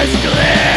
eyes clear.